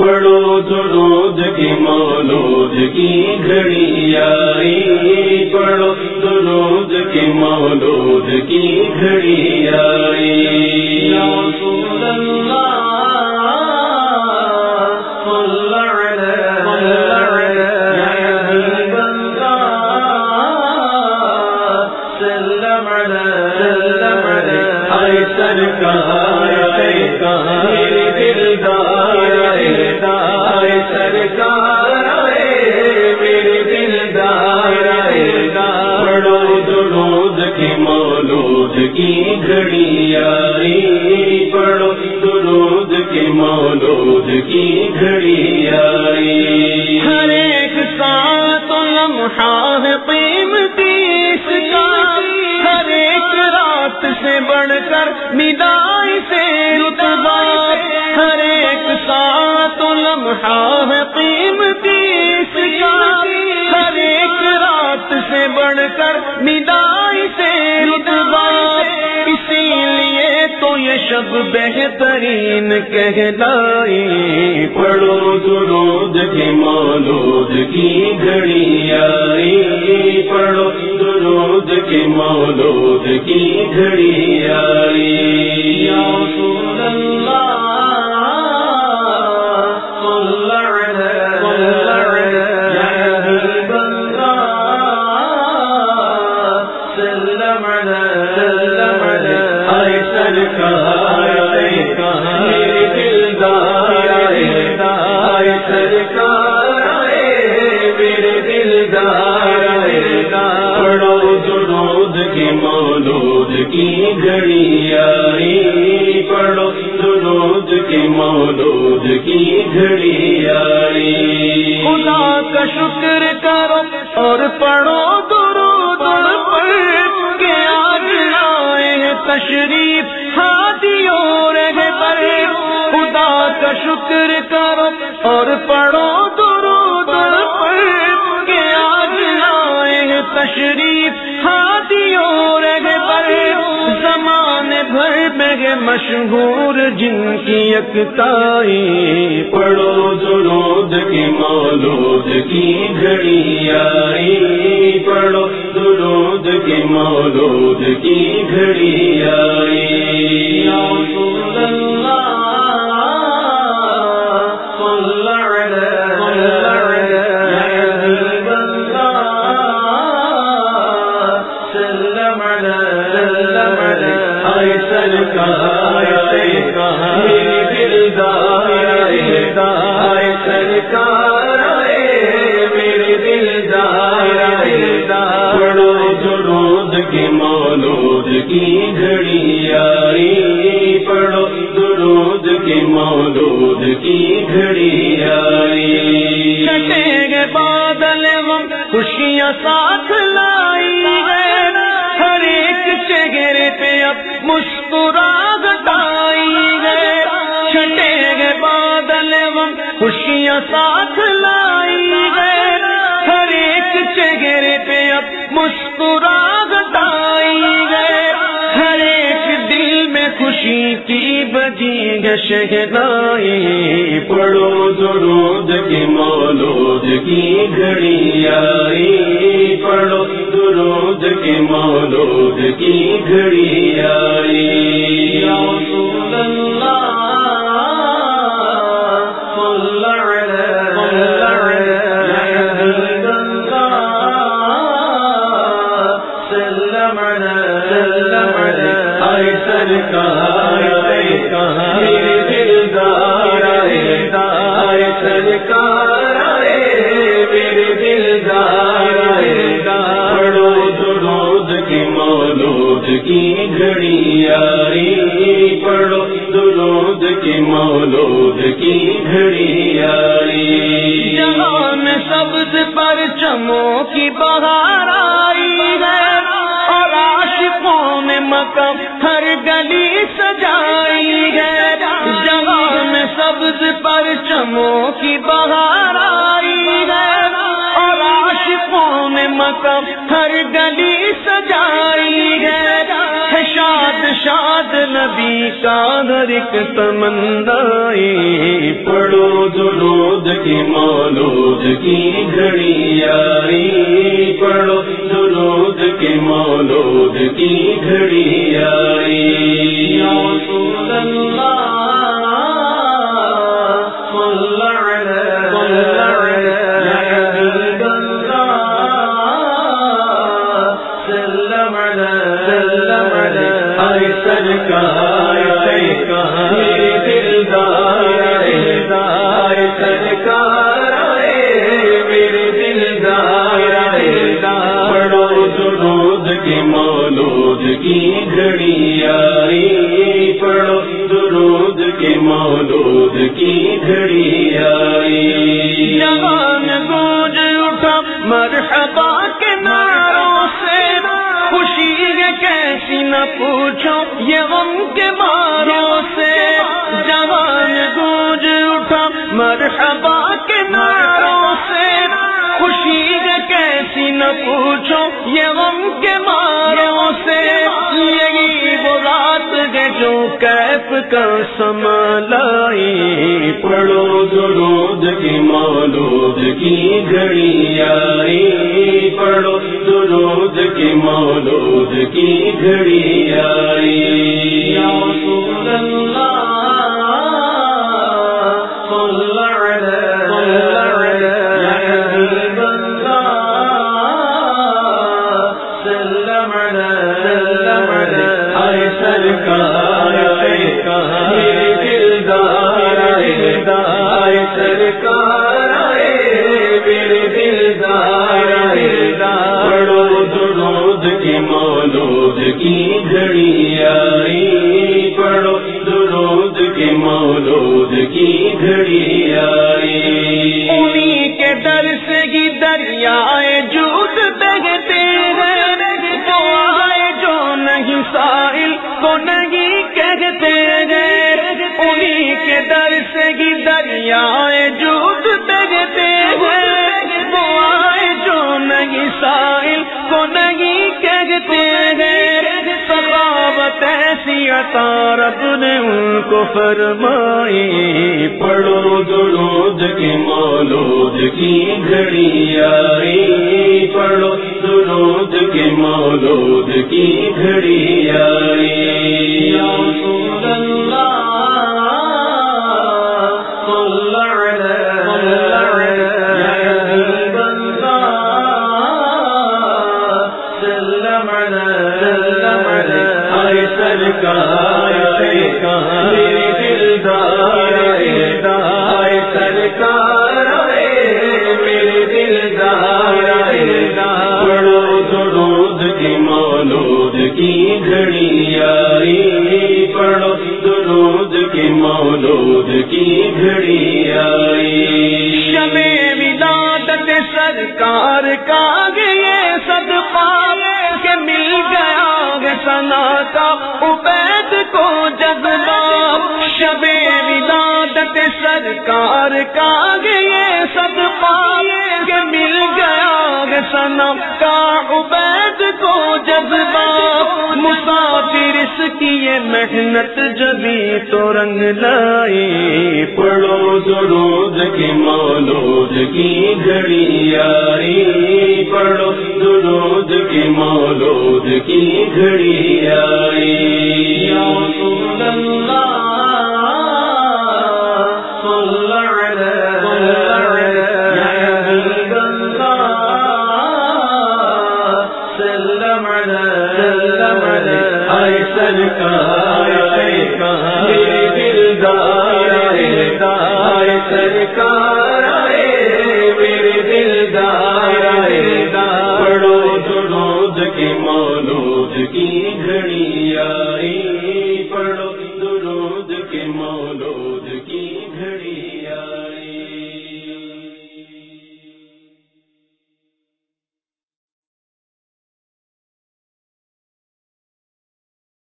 پڑھو درود کی مولود کی گھڑی آئی۔ پڑھو درود کی مولود کی گھڑی آئی۔ یا رسول اللہ کی گھڑی آئی پڑھو، درود کی مولود کی گھڑی آئی۔ ہر ایک ساتھ لمحہ ہے قیمتی اس کا۔ ہر ایک رات سے بڑھ کر ندائی سے رتبہ ہر ایک ساتھ لمحہ شب بہترین کہلائی، پڑھو درود کی مولود کی گھڑی آئی۔ پڑھو درود کی مولود کی گھڑی آئی۔ یا رسول اللہ مولود کی گھڑی آئی پڑھو درود کی مولود کی گھڑی آئی خدا کا شکر کرو اور پڑھو درود پر کہ آج آئے تشریف۔ ہاتھیوں رہ پر خدا کا شکر کرو اور پڑھو تشریف ہاتھیوں رہ پر زمانے بھر میں مشہور جن کی یکتائی پڑھو درود کی مولود کی گھڑی آئی۔ پڑھو درود کی مولود کی گھڑی آئی۔ مولود کی گھڑی آئی پڑھو درود کی مولود کی گھڑی آئی۔ چھٹے گے بادل خوشیاں ساتھ لائی ہے ہر ایک چہرے پہ اب مسکراہٹ خوشیاں ساتھ لائی ہے۔ ہر ایک چہرے پہ اب مسکراہٹ آئی ہے۔ ہر ایک دل میں خوشی کی بجی ہے۔ شہنائی پڑھو درود کی مولود کی گھڑی آئی۔ پڑھو درود کی مولود کی گھڑی آئی۔ بہار آئی ہے اور عاشقوں نے مکم ہر گلی سجائی ہے۔ جہاں میں سبز پر چموں کی بہار آئی ہے اور عاشقوں نے مکم ہر گلی سجائی کا ہر ایک تمنائی پڑھو درود کی مولود کی گھڑی آئی پڑھو درود کی مولود کی گھڑی آئی یا رسول اللہ صل اللہ سرکار مولود کی گھڑی آئی پڑھو درود کی مولود کی گھڑی آئی۔ جوان گوج اٹھا، مرحبا کے ناروں سے۔ خوشی کیسی نہ پوچھو، یہ غم کے ماروں مرحبا کے ناروں سے خوشی ہے کیسی نہ پوچھو، یہ غم کے ماروں سے یہی وہ رات ہے جو کیف کا سما لائی پڑھو درود کی مولود کی گھڑی آئی پڑھو درود کی مولود کی گھڑی آئی۔ یا رسول اللہ مولود کی گھڑی آئی۔ انہی کے در سے ہی دریائے جود بہتے ہیں۔ تو آئے جو نہیں ساحل کو نہیں کہتے ہیں۔ انہی کے در سے ہی دریائے رب نے ان کو فرمائی، پڑھو درود کی مولود کی گھڑی آئی۔ پڑھو درود کی مولود کی گھڑی آئی۔ یا رسول سرکار کہاں؟ دلدار دار سرکار میرے دلدار اے درود کی مولود کی گھڑی آئی پڑھو درود کی مولود کی گھڑی ہے سنا کا عبید کو جذبہ، شب ولادت سرکار کا، یہ صدقہ کہ مل گیا سنم کا عبید کو جذبہ مسافر اس کی یہ محنت جبھی تو رنگ لائی، پڑھو درود کی مولود کی گھڑی آئی پڑھو درود کی مولود کی گھڑی آئی سرکار کہاں دلدار دار سرکار میرے دلدار دار درود کی مولود کی گھڑی آئی پڑو